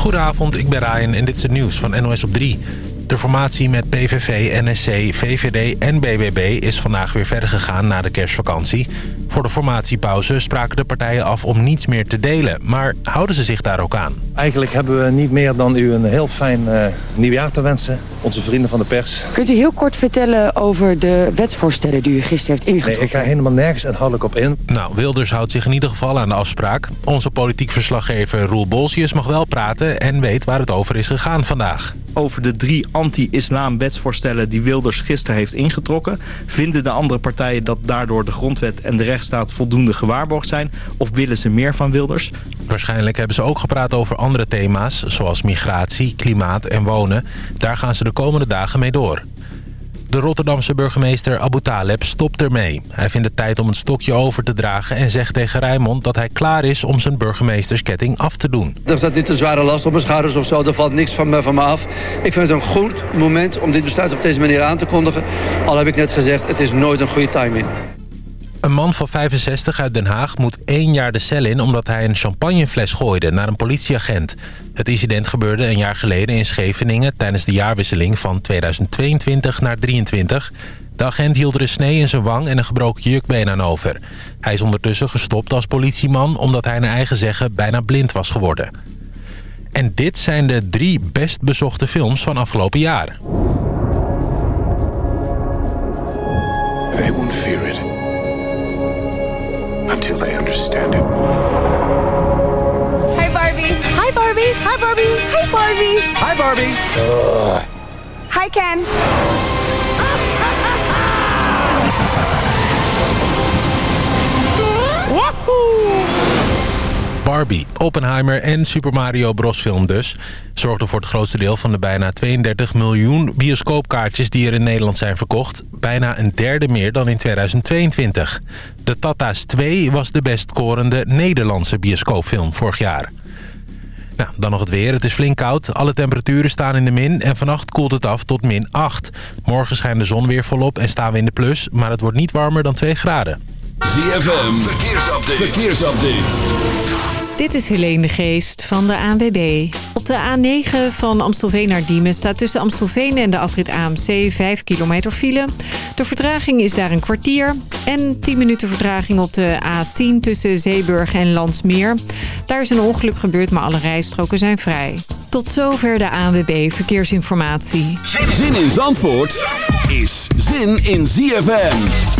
Goedenavond, ik ben Ryan en dit is het nieuws van NOS op 3. De formatie met PVV, NSC, VVD en BBB is vandaag weer verder gegaan na de kerstvakantie. Voor de formatiepauze spraken de partijen af om niets meer te delen. Maar houden ze zich daar ook aan? Eigenlijk hebben we niet meer dan u een heel fijn uh, nieuwjaar te wensen. Onze vrienden van de pers. Kunt u heel kort vertellen over de wetsvoorstellen die u gisteren heeft ingetrokken? Nee, ik ga helemaal nergens inhoudelijk op in. Nou, Wilders houdt zich in ieder geval aan de afspraak. Onze politiek verslaggever Roel Bolsius mag wel praten en weet waar het over is gegaan vandaag. Over de drie anti-islam wetsvoorstellen die Wilders gisteren heeft ingetrokken... vinden de andere partijen dat daardoor de grondwet en de rechtsstaat voldoende gewaarborgd zijn? Of willen ze meer van Wilders? Waarschijnlijk hebben ze ook gepraat over andere thema's... zoals migratie, klimaat en wonen. Daar gaan ze de komende dagen mee door. De Rotterdamse burgemeester Abu Taleb stopt ermee. Hij vindt het tijd om een stokje over te dragen en zegt tegen Rijmond dat hij klaar is om zijn burgemeestersketting af te doen. Er staat niet een zware last op mijn schouders of zo, er valt niks van me, van me af. Ik vind het een goed moment om dit besluit op deze manier aan te kondigen. Al heb ik net gezegd, het is nooit een goede timing. Een man van 65 uit Den Haag moet één jaar de cel in... omdat hij een champagnefles gooide naar een politieagent. Het incident gebeurde een jaar geleden in Scheveningen... tijdens de jaarwisseling van 2022 naar 2023. De agent hield er een snee in zijn wang en een gebroken jukbeen aan over. Hij is ondertussen gestopt als politieman... omdat hij naar eigen zeggen bijna blind was geworden. En dit zijn de drie best bezochte films van afgelopen jaar. They won't fear it until they understand it. Hi, Barbie. Hi, Barbie. Hi, Barbie. Hi, Barbie. Hi, Barbie. Ugh. Hi, Ken. Barbie, Oppenheimer en Super Mario Bros. film dus... zorgden voor het grootste deel van de bijna 32 miljoen bioscoopkaartjes... die er in Nederland zijn verkocht. Bijna een derde meer dan in 2022. De Tata's 2 was de best scorende Nederlandse bioscoopfilm vorig jaar. Nou, dan nog het weer. Het is flink koud. Alle temperaturen staan in de min en vannacht koelt het af tot min 8. Morgen schijnt de zon weer volop en staan we in de plus... maar het wordt niet warmer dan 2 graden. ZFM, verkeersupdate. verkeersupdate. Dit is Helene de Geest van de ANWB. Op de A9 van Amstelveen naar Diemen staat tussen Amstelveen en de afrit AMC 5 kilometer file. De vertraging is daar een kwartier. En 10 minuten vertraging op de A10 tussen Zeeburg en Landsmeer. Daar is een ongeluk gebeurd, maar alle rijstroken zijn vrij. Tot zover de ANWB Verkeersinformatie. Zin in Zandvoort is zin in ZFM.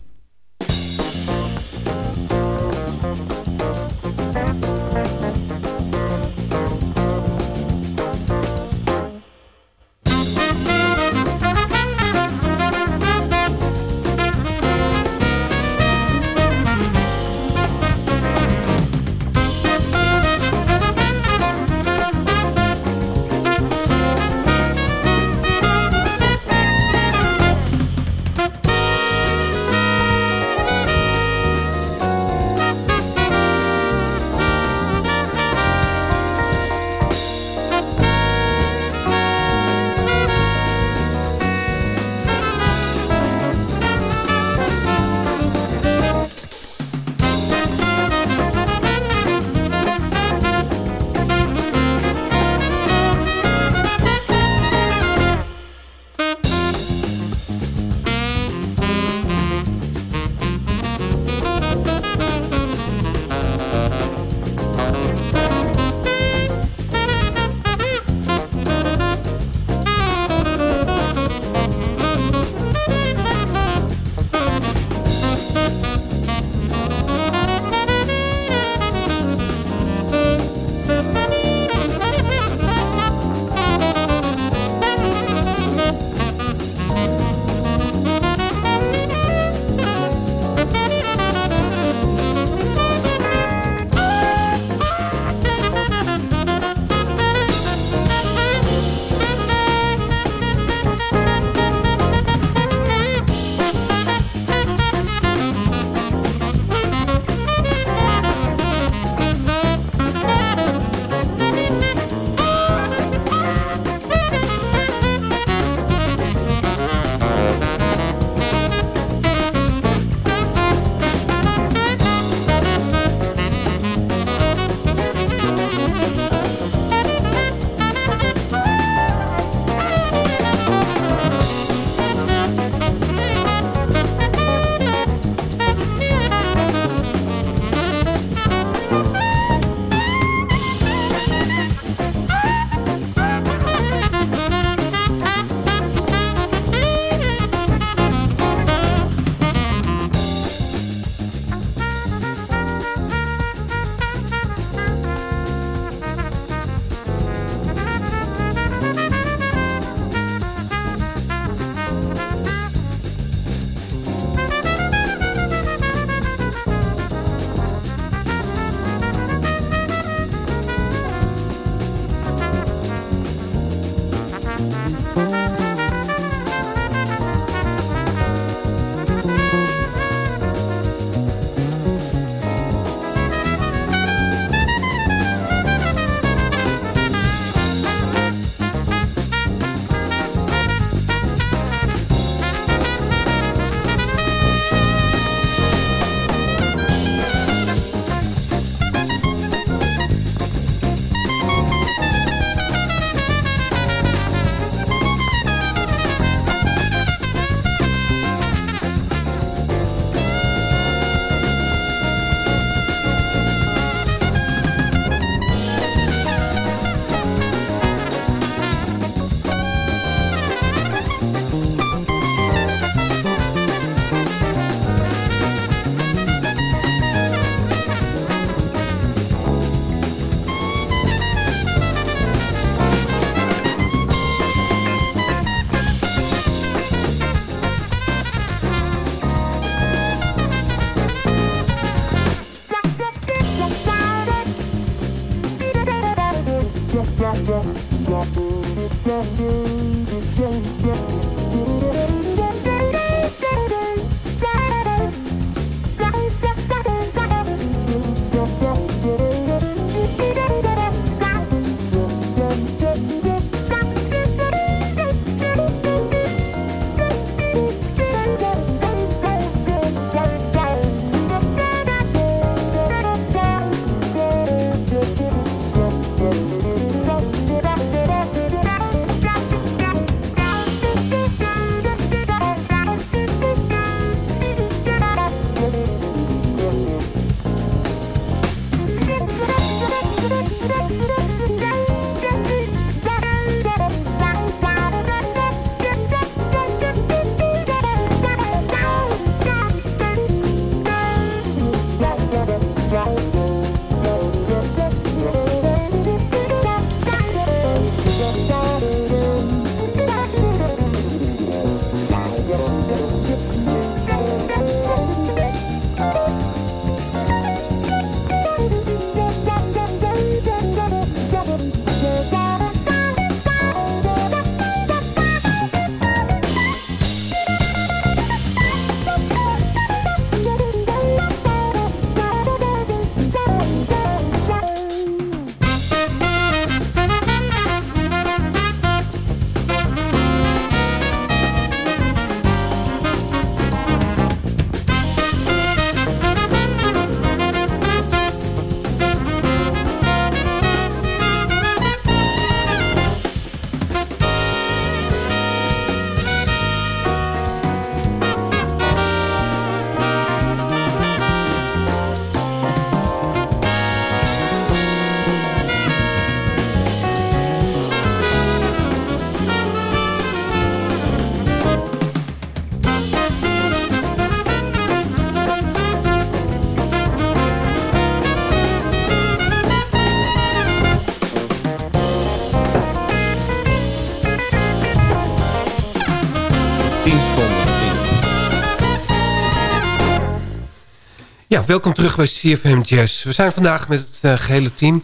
Ja, welkom terug bij CFM Jazz. We zijn vandaag met het uh, gehele team.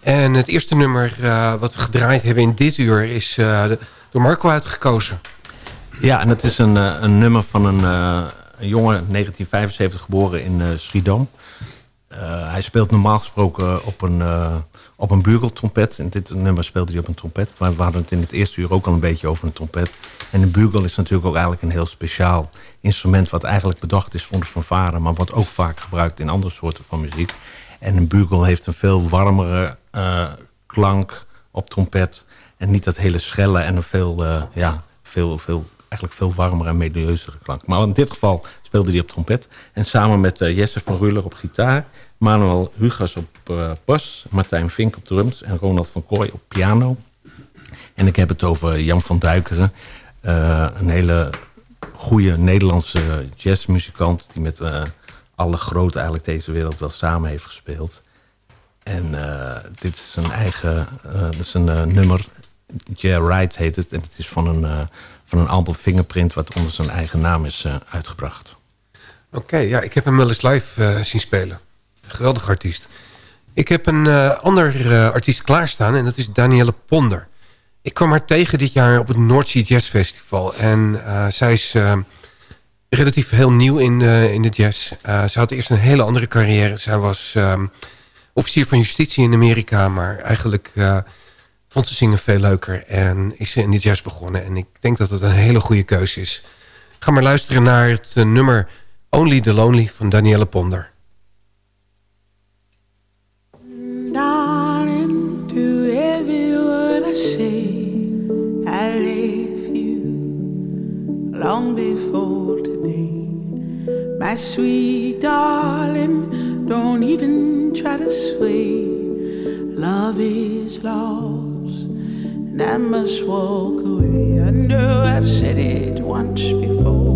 En het eerste nummer uh, wat we gedraaid hebben in dit uur is uh, door Marco uitgekozen. Ja, en het is een, een nummer van een, een jongen, 1975 geboren in Schiedam. hij speelt normaal gesproken op een, op een bugeltrompet. En dit nummer speelde hij op een trompet. Maar we hadden het in het eerste uur ook al een beetje over een trompet. En een bugel is natuurlijk ook eigenlijk een heel speciaal instrument... wat eigenlijk bedacht is voor de fanfare... maar wordt ook vaak gebruikt in andere soorten van muziek. En een bugel heeft een veel warmere uh, klank op trompet... en niet dat hele schelle en een veel, uh, ja, veel, veel, eigenlijk veel warmere en melodieuzere klank. Maar in dit geval speelde hij op trompet. En samen met uh, Jesse van Ruller op gitaar... Manuel Hugas op bas, Martijn Vink op drums... en Ronald van Kooi op piano... En ik heb het over Jan van Duikeren. Uh, een hele goede Nederlandse jazzmuzikant... die met alle grote eigenlijk deze wereld wel samen heeft gespeeld. En dit is een eigen... dat is een nummer, Jay Wright heet het. En het is van een, van een album Fingerprint... wat onder zijn eigen naam is uitgebracht. Oké, ja, ik heb hem wel eens live zien spelen. Geweldig artiest. Ik heb een ander artiest klaarstaan en dat is Danielle Ponder... Ik kwam haar tegen dit jaar op het Sea Jazz Festival. En zij is relatief heel nieuw in, in de jazz. ze had eerst een hele andere carrière. Zij was um, officier van justitie in Amerika. Maar eigenlijk vond ze zingen veel leuker. En is ze in de jazz begonnen. En ik denk dat het een hele goede keuze is. Ga maar luisteren naar het nummer Only the Lonely van Danielle Ponder. long before today. My sweet darling, don't even try to sway. Love is lost, and I must walk away. I know I've said it once before,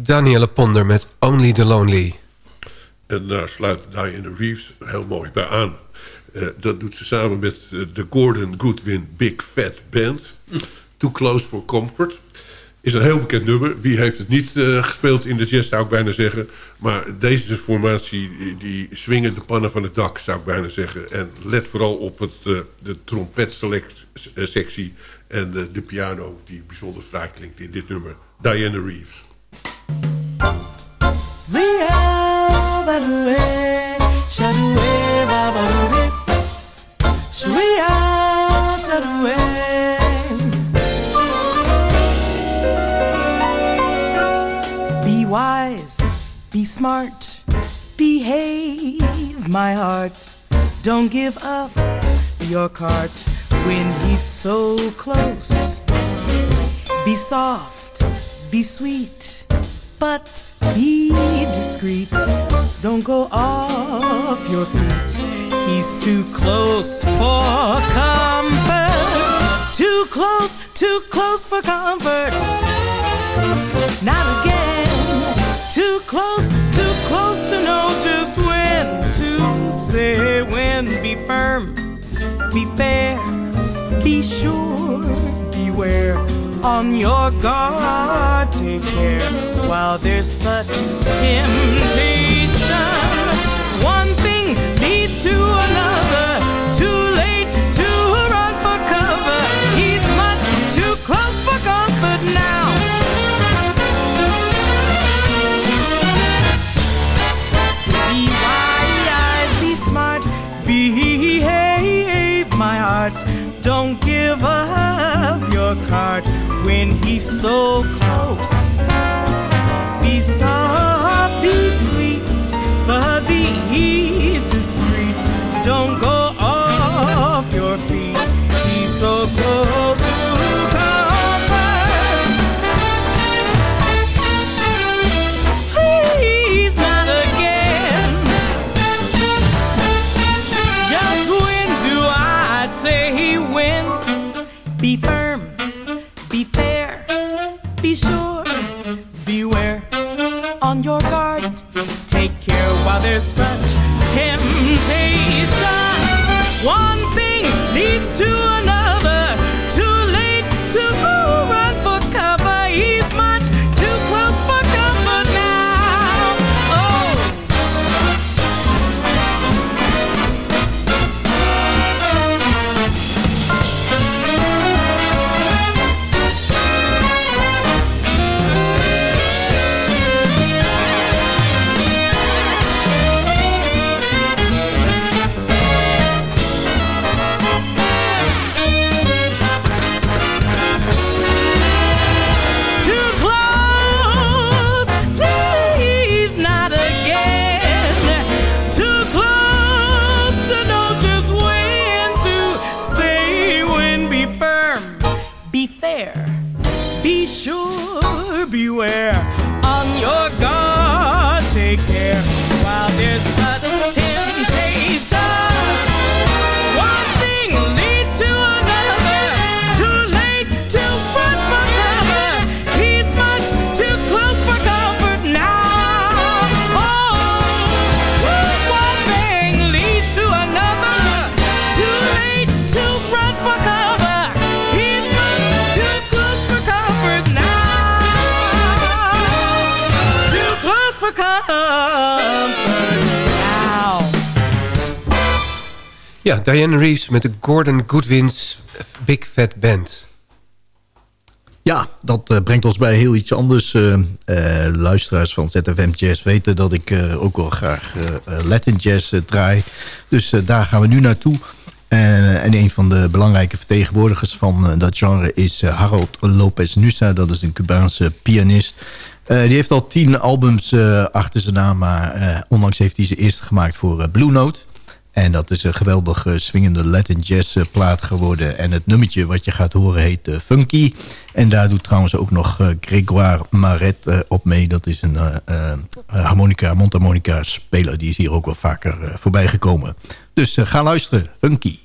Danielle Ponder met Only the Lonely. En daar sluit Diana Reeves heel mooi bij aan. Eh, dat doet ze samen met eh, de Gordon Goodwin Big Fat Band. Too Close for Comfort. Is een heel bekend nummer. Wie heeft het niet eh, gespeeld in de jazz, zou ik bijna zeggen. Maar deze formatie, die, swingen de pannen van het dak, zou ik bijna zeggen. En let vooral op het, de trompetsectie en de piano... die bijzonder fraai klinkt in dit nummer. Diana Reeves. Be wise, be smart, behave, my heart. Don't give up your cart when he's so close. Be soft, be sweet, but be discreet. Don't go off your feet. He's too close for comfort. Too close, too close for comfort. Not again. Too close, too close to know just when to say when. Be firm, be fair, be sure, beware. On your guard, take care while there's such temptation. One thing leads to another. Too late to run for cover. He's much too close for comfort now. Be wise, be smart, behave, my heart. Don't give up your card when he's so close. Ja, Diane Reeves met de Gordon Goodwin's Big Fat Band. Ja, dat eh, brengt ons bij heel iets anders. Eh, eh, luisteraars van ZFM Jazz weten dat ik ook wel graag Latin Jazz draai. Dus daar gaan we nu naartoe. En, en een van de belangrijke vertegenwoordigers van dat genre is Harold Lopez Nusa. Dat is een Cubaanse pianist. Die heeft al tien albums achter zijn naam, maar onlangs heeft hij zijn eerste gemaakt voor Blue Note. En dat is een geweldig eh, swingende Latin jazz eh, plaat geworden. En het nummertje wat je gaat horen heet eh, Funky. En daar doet trouwens ook nog Grégoire Maret op mee. Dat is een harmonica, mondharmonica speler. Die is hier ook wel vaker voorbij gekomen. Dus ga luisteren. Funky.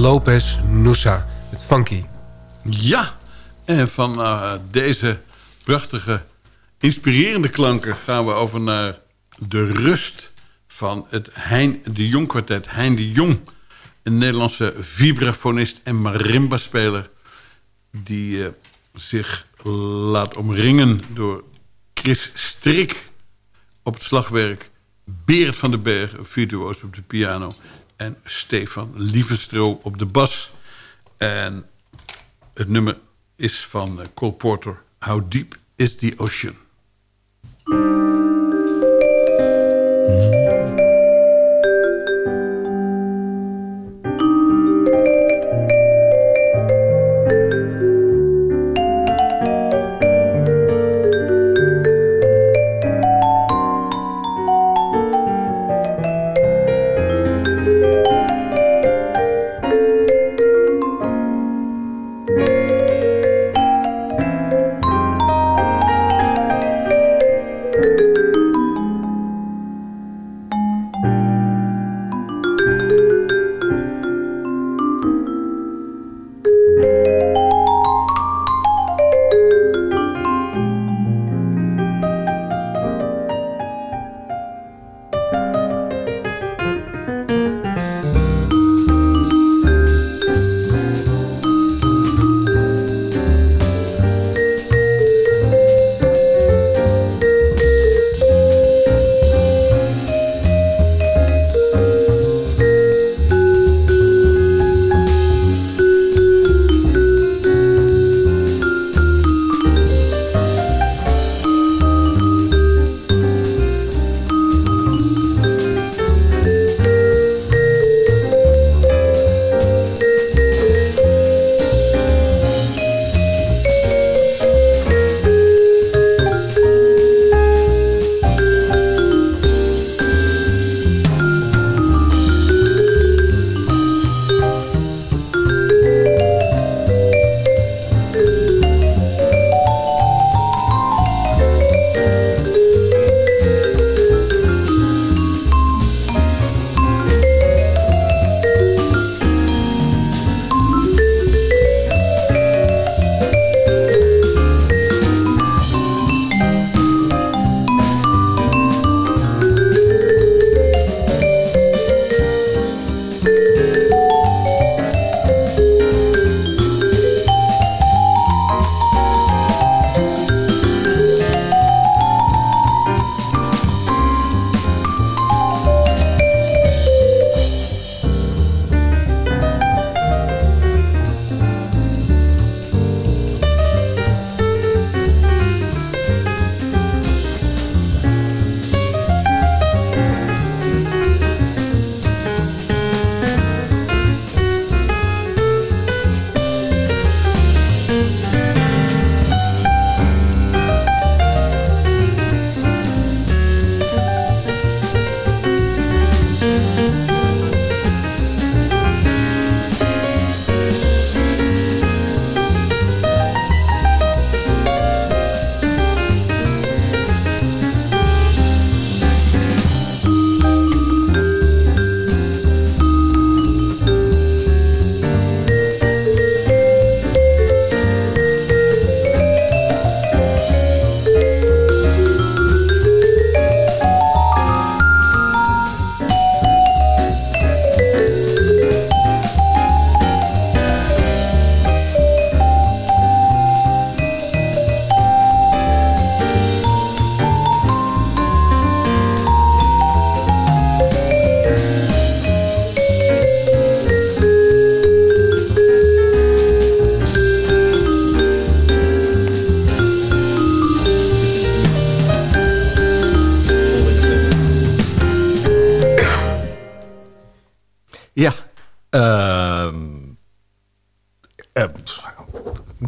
Lopez Nusa met Funky. Ja, en van uh, deze prachtige, inspirerende klanken... gaan we over naar de rust van het Hein de Jong kwartet. Hein de Jong, een Nederlandse vibrafonist en marimba-speler... die uh, zich laat omringen door Chris Strik op het slagwerk... Beert van den Berg, virtuoos op de piano... en Stefan Lievenstro op de bas. En het nummer is van Cole Porter, How Deep is the Ocean?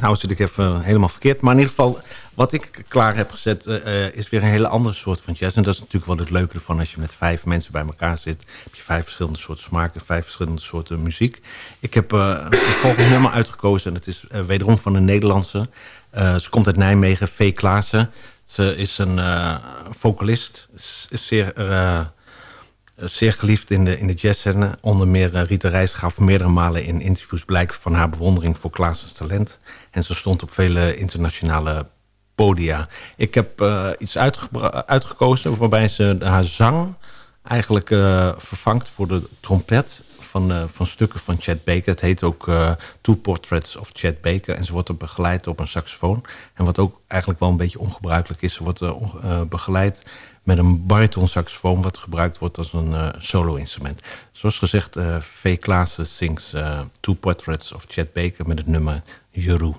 Nou zit ik even helemaal verkeerd. Maar in ieder geval, wat ik klaar heb gezet... Uh, is weer een hele andere soort van jazz. En dat is natuurlijk wel het leuke ervan. Als je met vijf mensen bij elkaar zit... heb je vijf verschillende soorten smaken... vijf verschillende soorten muziek. Ik heb uh, een volgende nummer uitgekozen. En het is wederom van een Nederlandse. ze komt uit Nijmegen, V. Klaassen. Ze is een vocalist. Is zeer zeer geliefd in de, in de jazzscène. Onder meer uh, Rita Reis gaf meerdere malen in interviews blijk van haar bewondering voor Klaasens talent. En ze stond op vele internationale podia. Ik heb uh, iets uitgekozen waarbij ze haar zang eigenlijk vervangt voor de trompet van, van stukken van Chet Baker. Het heet ook Two Portraits of Chet Baker. En ze wordt er begeleid op een saxofoon. En wat ook eigenlijk wel een beetje ongebruikelijk is... ze wordt begeleid met een baritonsaxofoon... wat gebruikt wordt als een solo-instrument. Zoals gezegd, V. Klaassen sings Two Portraits of Chet Baker... met het nummer Jeroen.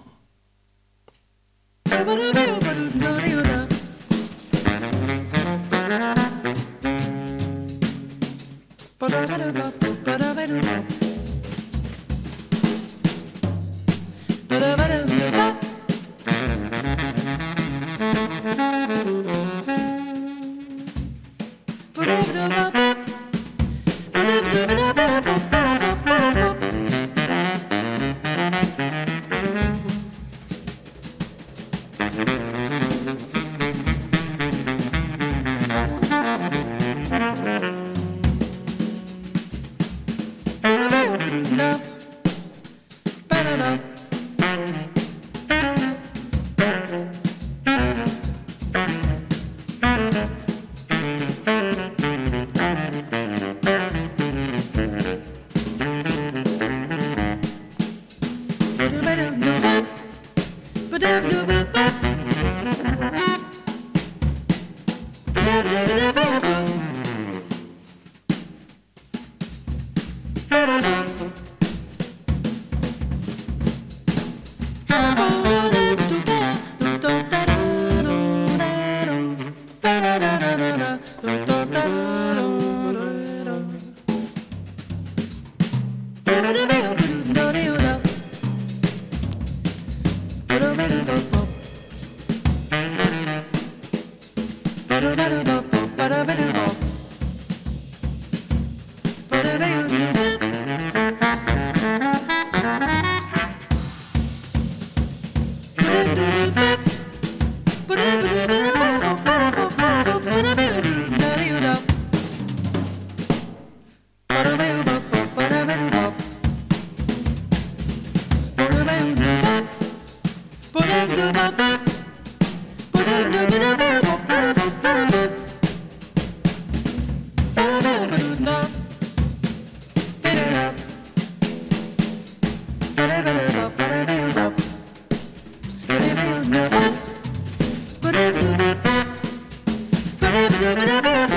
Thank you.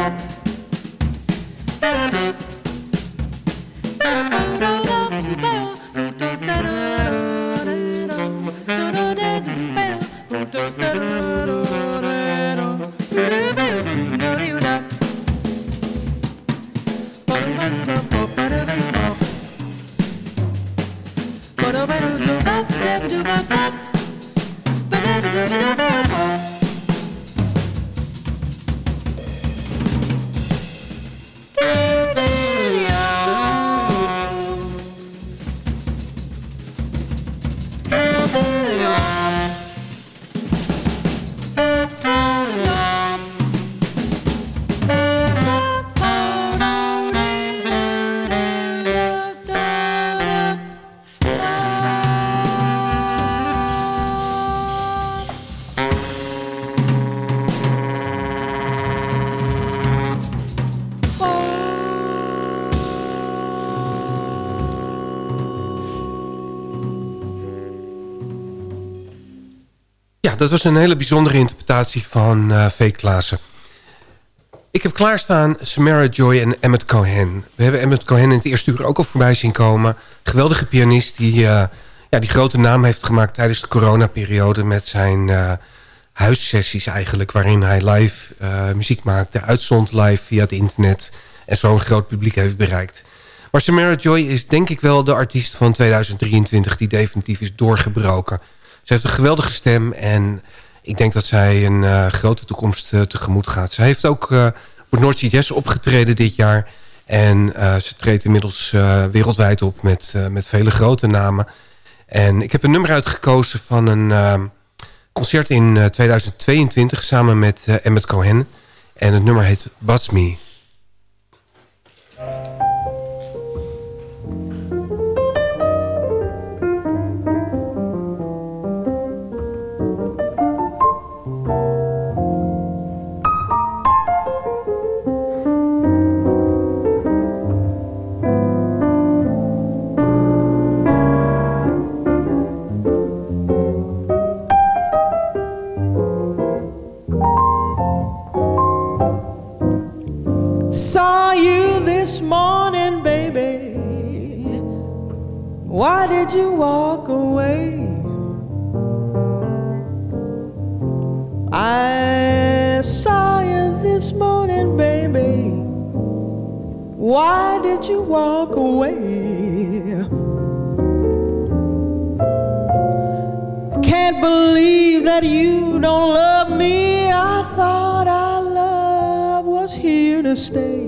Dat was een hele bijzondere interpretatie van uh, V. Klaassen. Ik heb klaarstaan Samara Joy en Emmett Cohen. We hebben Emmett Cohen in het eerste uur ook al voorbij zien komen. Geweldige pianist die, uh, ja, die grote naam heeft gemaakt tijdens de coronaperiode... met zijn uh, huissessies eigenlijk, waarin hij live muziek maakte... uitzond live via het internet en zo'n groot publiek heeft bereikt. Maar Samara Joy is denk ik wel de artiest van 2023 die definitief is doorgebroken... Ze heeft een geweldige stem en ik denk dat zij een uh, grote toekomst uh, tegemoet gaat. Ze heeft ook uh, op North Jazz opgetreden dit jaar. En ze treedt inmiddels wereldwijd op met, met vele grote namen. En ik heb een nummer uitgekozen van een concert in 2022 samen met Emmet Cohen. En het nummer heet What's Me. Why did you walk away? Can't believe that you don't love me. I thought our love was here to stay.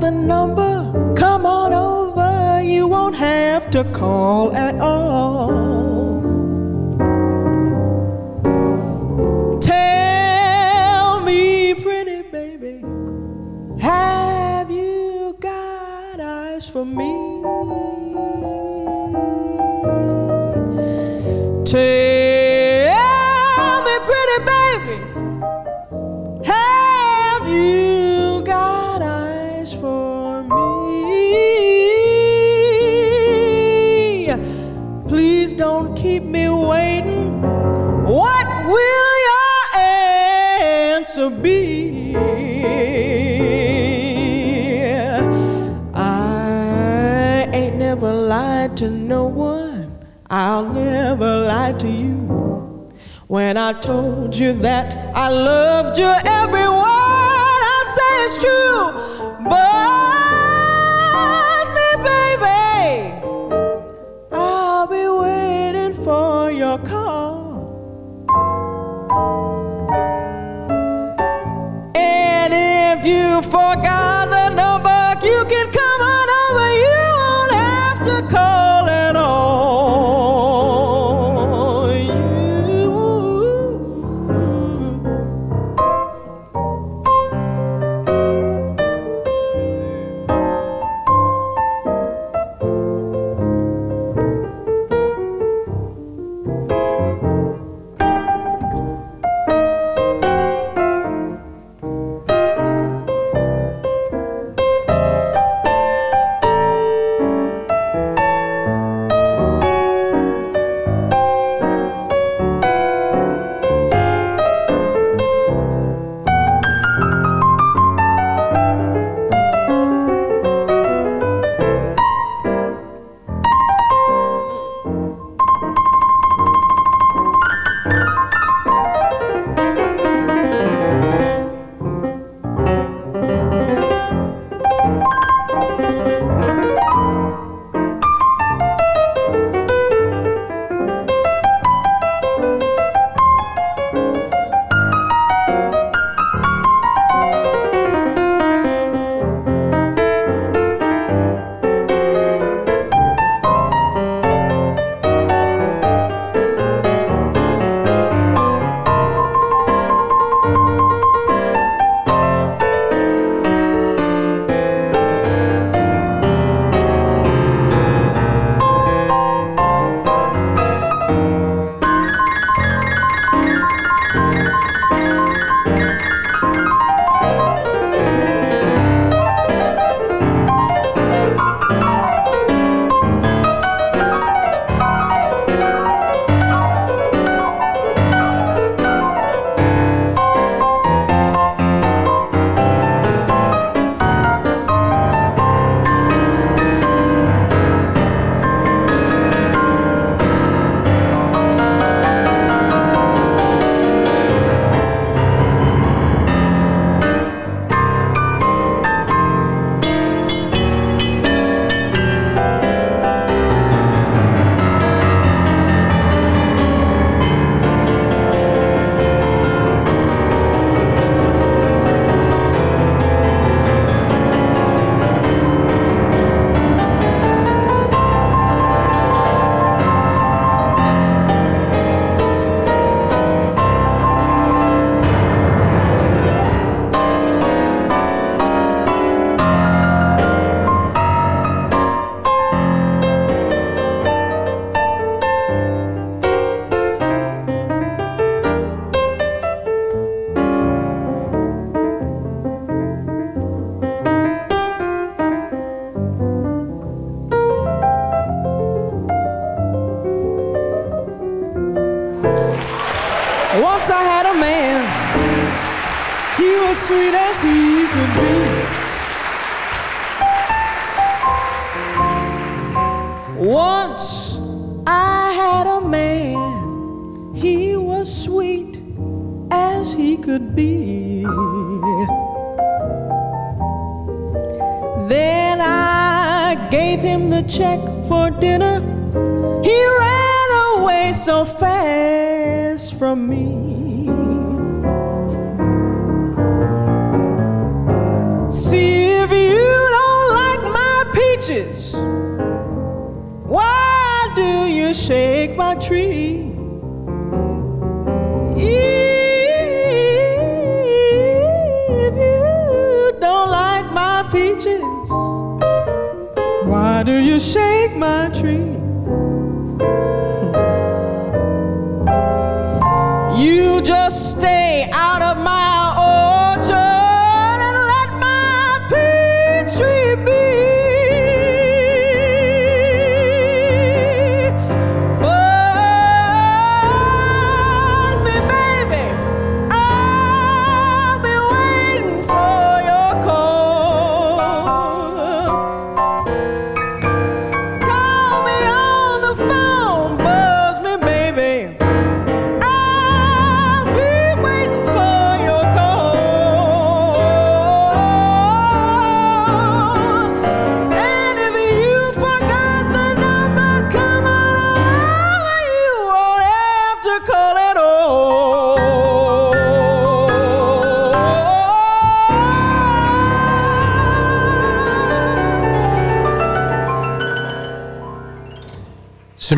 The number, come on over. You won't have to call at all. Tell me, pretty baby, have you got eyes for me? Never lie to you. When I told you that I loved you, every word I say is true.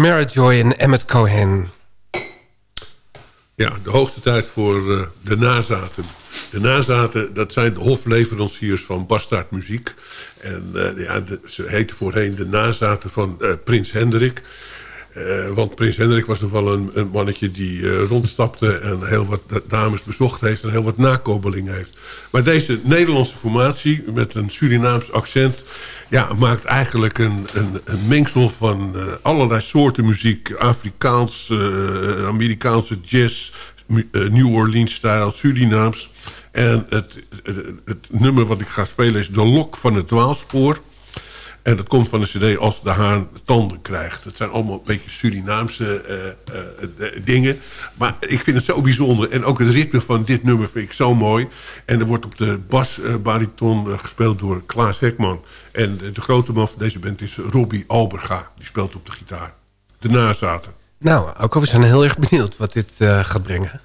Samara Joy en Emmett Cohen. Ja, de hoogste tijd voor eh, de nazaten. De nazaten, dat zijn de hofleveranciers van bastaardmuziek. En eh, ja, ze heten voorheen de nazaten van eh, Prins Hendrik. Want Prins Hendrik was nog wel een, een mannetje die rondstapte... en heel wat dames bezocht heeft en heel wat nakobeling heeft. Maar deze Nederlandse formatie met een Surinaams accent... Ja, maakt eigenlijk een, een, een mengsel van eh, allerlei soorten muziek. Afrikaans, eh, Amerikaanse jazz, eh, New Orleans-stijl, Surinaams. En het, het, het nummer wat ik ga spelen is De Lok van het Dwaalspoor. En dat komt van de cd Als de Haan tanden krijgt. Het zijn allemaal een beetje Surinaamse eh, eh, eh, dingen. Maar ik vind het zo bijzonder. En ook het ritme van dit nummer vind ik zo mooi. En er wordt op de basbariton gespeeld door Klaas Hekman. En de, grote man van deze band is Robbie Alberga. Die speelt op de gitaar. De nazaten. Nou, ook we zijn heel erg benieuwd wat dit gaat brengen.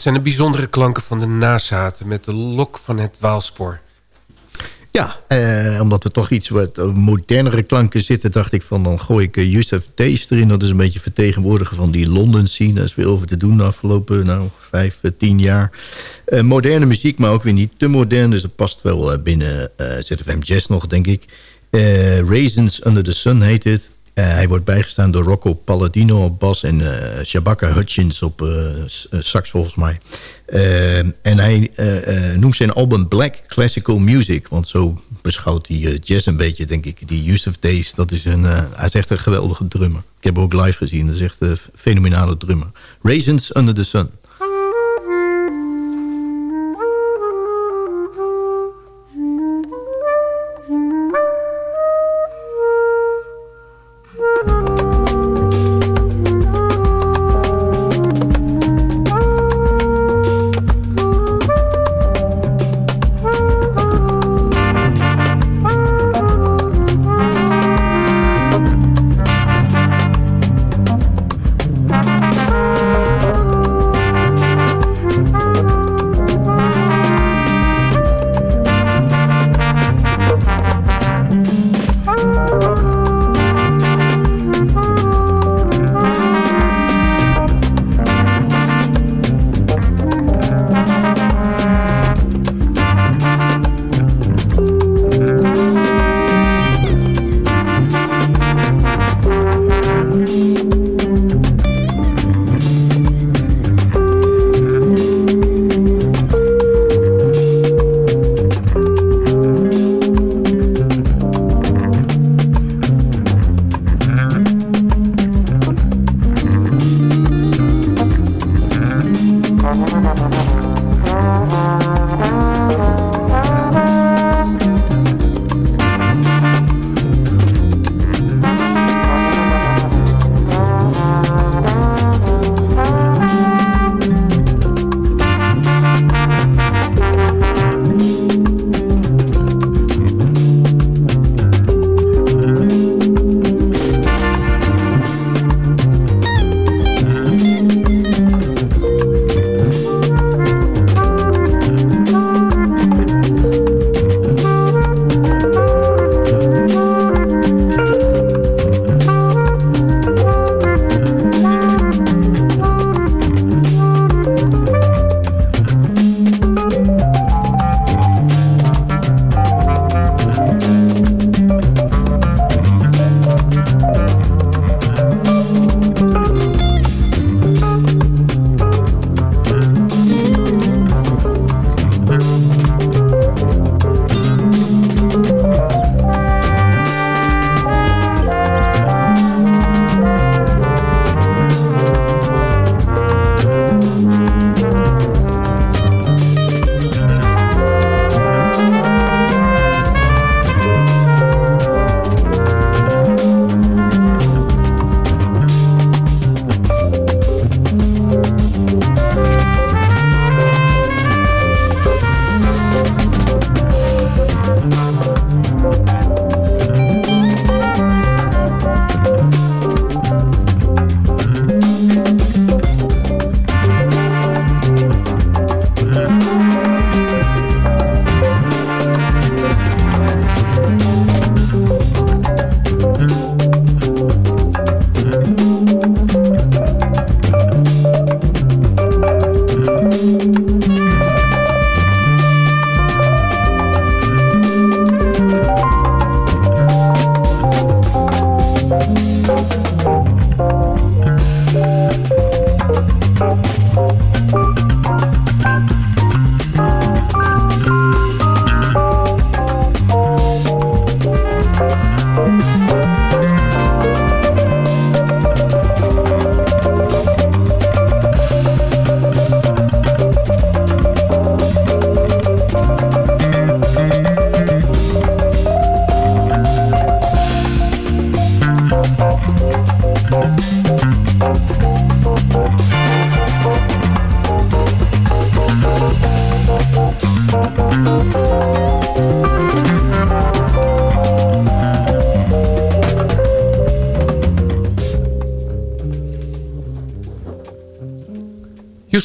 Dat zijn de bijzondere klanken van de nazaten... met de lok van het dwaalspoor. Ja, eh, omdat er toch iets wat eh, modernere klanken zitten... dacht ik van, dan gooi ik uh, Yusuf Days erin. Dat is een beetje vertegenwoordiger van die London scene. Daar is over te doen de afgelopen nou, vijf, uh, tien jaar. Moderne muziek, maar ook weer niet te modern. Dus dat past wel binnen ZFM Jazz nog, denk ik. Raisins Under the Sun heet het. Uh, hij wordt bijgestaan door Rocco Palladino op bas en uh, Shabaka Hutchins op uh, sax volgens mij. en hij noemt zijn album Black Classical Music, want zo beschouwt hij jazz een beetje, denk ik. Die Yusuf Days, dat is een, hij is echt een geweldige drummer. Ik heb hem ook live gezien, dat is echt een fenomenale drummer. Raisins Under the Sun.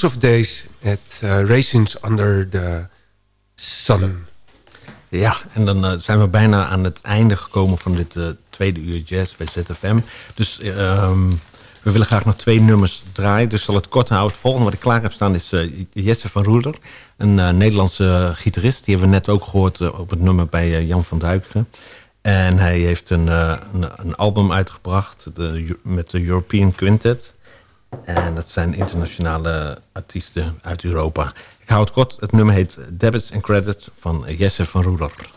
Of Days at uh, Raisins Under the Sun. Ja, en dan uh, zijn we bijna aan het einde gekomen van dit uh, tweede uur jazz bij ZFM. Dus um, we willen graag nog twee nummers draaien. Dus zal het kort houden. Het volgende wat ik klaar heb staan is Jesse van Roeder. Een Nederlandse gitarist. Die hebben we net ook gehoord op het nummer bij Jan van Duikeren. En hij heeft een, een, album uitgebracht met de European Quintet. En dat zijn internationale artiesten uit Europa. Ik hou het kort. Het nummer heet Debits and Credits van Jesse van Roeder.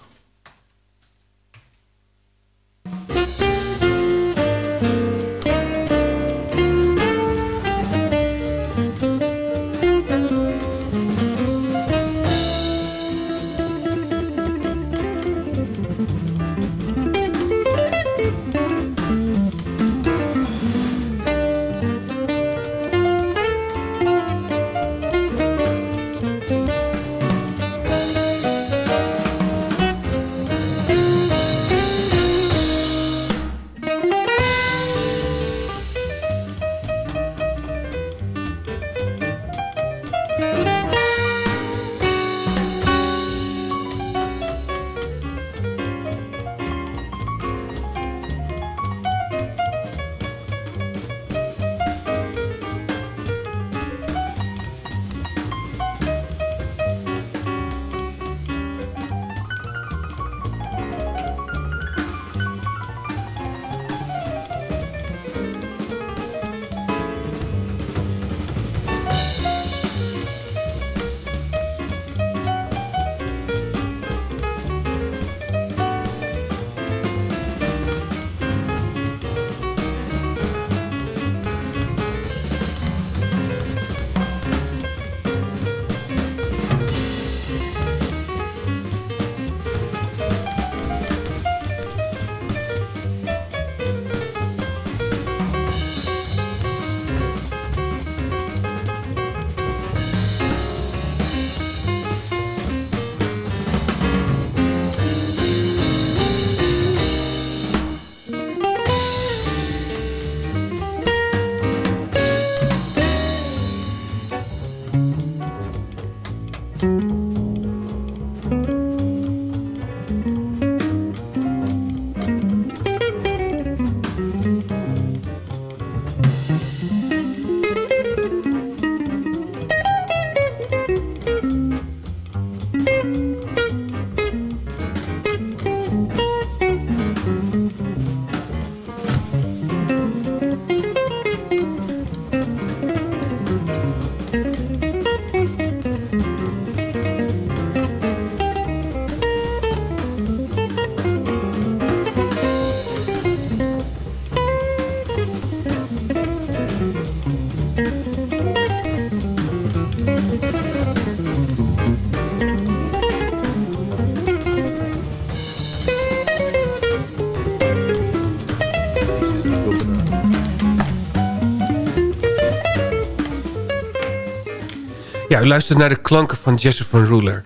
U luistert naar de klanken van Jesse van Ruler.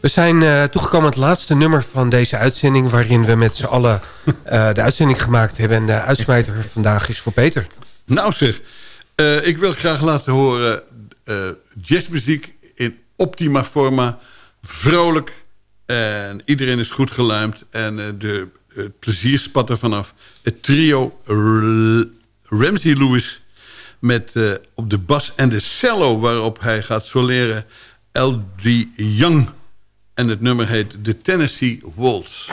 We zijn uh, toegekomen aan het laatste nummer van deze uitzending... waarin we met z'n allen uh, de uitzending gemaakt hebben. En de uitsmijter vandaag is voor Peter. Nou zeg, uh, ik wil graag laten horen jazzmuziek in optima forma. Vrolijk en iedereen is goed geluimd. En de, het plezier spat er vanaf. Het trio Ramsey Lewis met uh, op de bas en de cello waarop hij gaat soleren L.D. Young. En het nummer heet The Tennessee Waltz.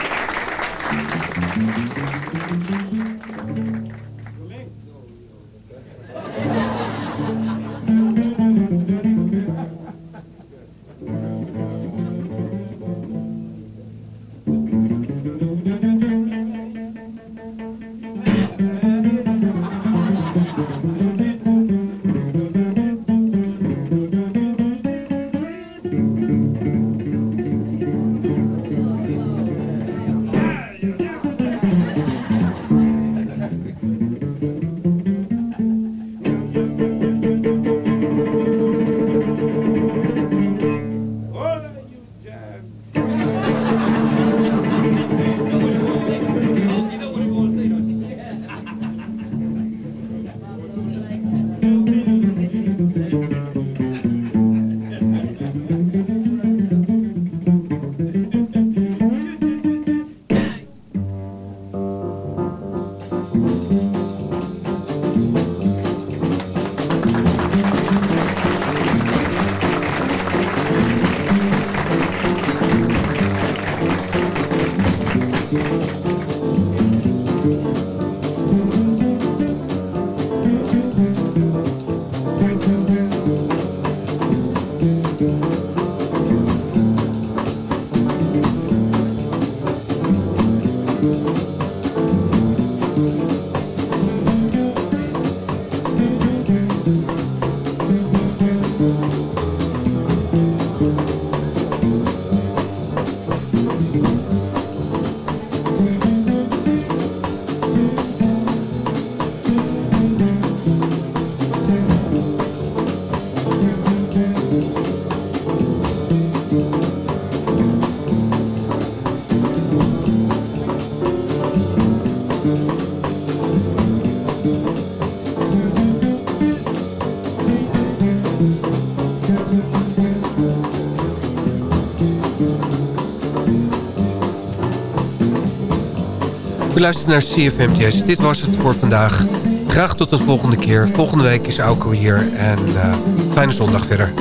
U luistert naar CFM Jazz. Dit was het voor vandaag. Graag tot de volgende keer. Volgende week is Auko hier. En uh, fijne zondag verder.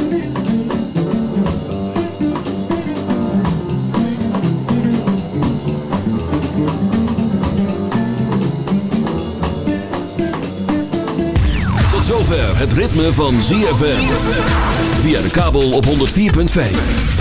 Tot zover het ritme van ZFM. Via de kabel op 104.5.